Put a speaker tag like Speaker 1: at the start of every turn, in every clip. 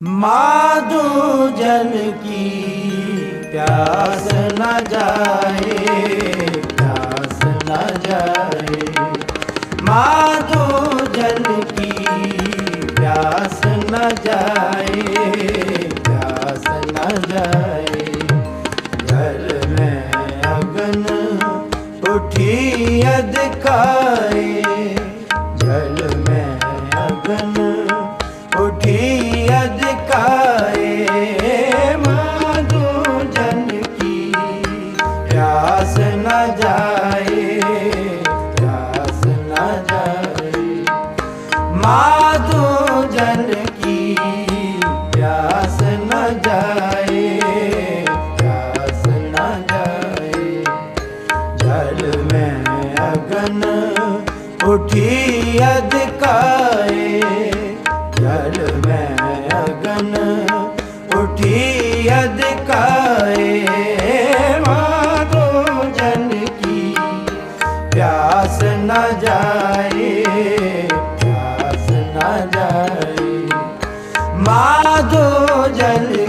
Speaker 1: माधु जल की प्यास न जाए प्यास न जाए माधु जल की प्यास न जाए प्यास न जाए जल में अगन उठी अधकाए जल में अगन माधु जन की प्यास न जाए प्यास न जाए जल में अगन उठी अधकाए जल में अगन उठी अधकाए माधो जन की प्यास न जाए माधो जल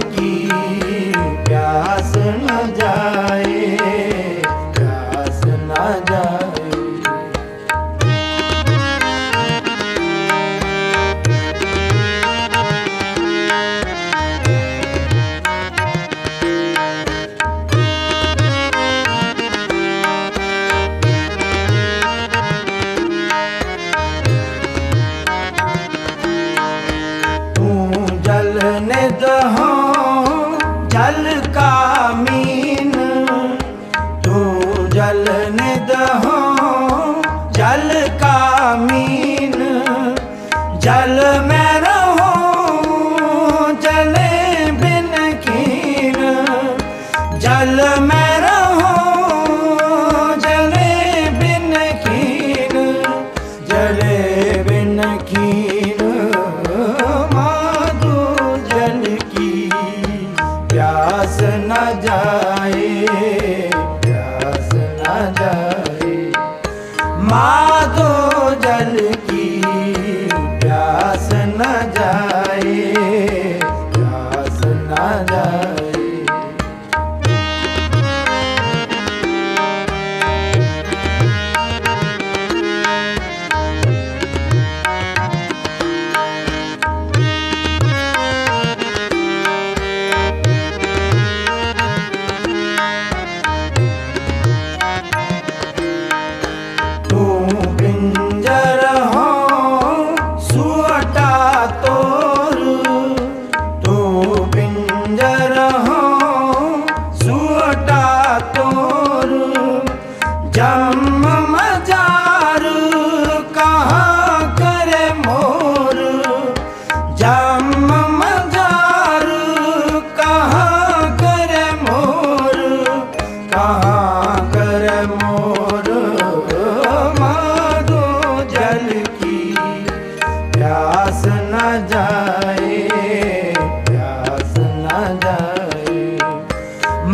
Speaker 1: जल निध हो जल का मीन जल में माधो जल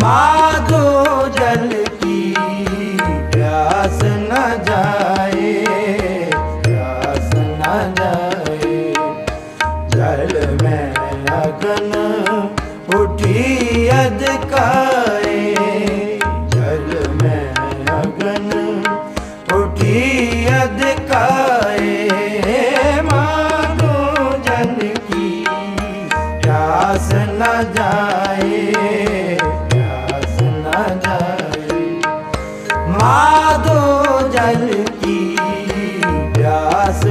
Speaker 1: माधो जल की प्यास न जाए प्यास न जाए जल में अगन उठी अधकाए जल में अगन उठी अधकाए मानो जन की प्यास न जाए माधो जल की प्यास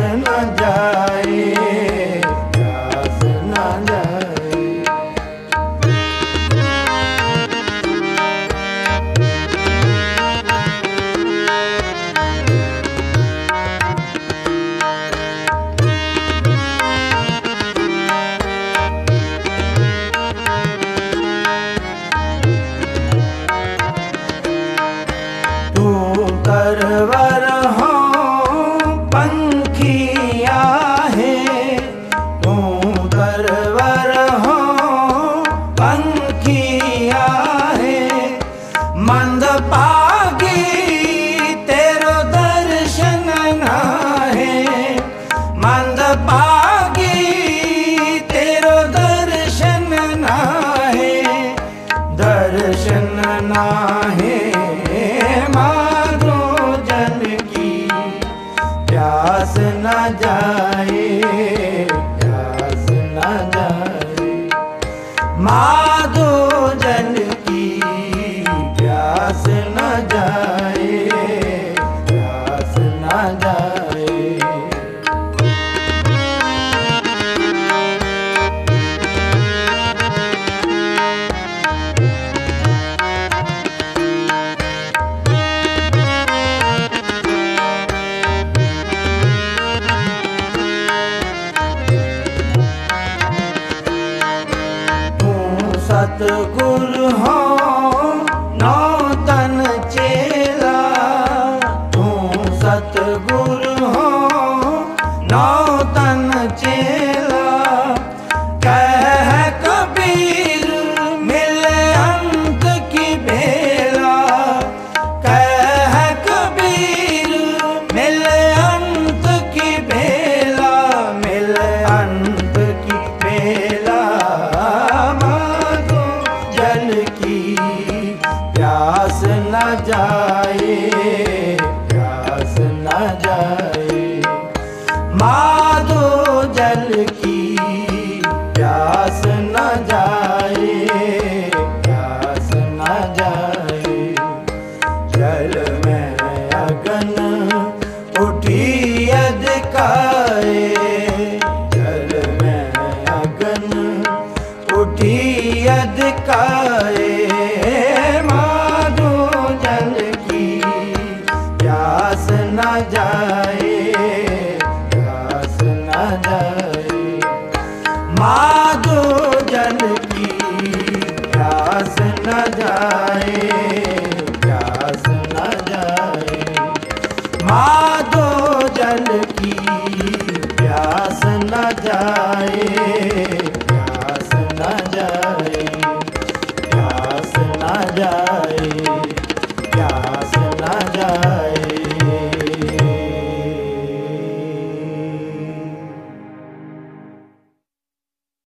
Speaker 1: ਪਿਆਸ ਨਾ ਜਾਏ ਪਿਆਸ ਨਾ ਜਾਏ। ਮਾਧੋ ਜਨ ਪਿਆਸ ਨਾ ਜਾਏ ਪਿਆਸ ਨਾ ਜਾਏ ਮਾਧੋ ਜਲ ਕੀ ਪਿਆਸ ਨਾ ਜਾਏ ਪਿਆਸ ਨਾ ਜਾਏ ਪਿਆਸ ਨਾ ਜਾਏ ਮਾਧੋ ਜਲ ਕੀ ਪਿਆਸ ਨਾ ਜਾਏ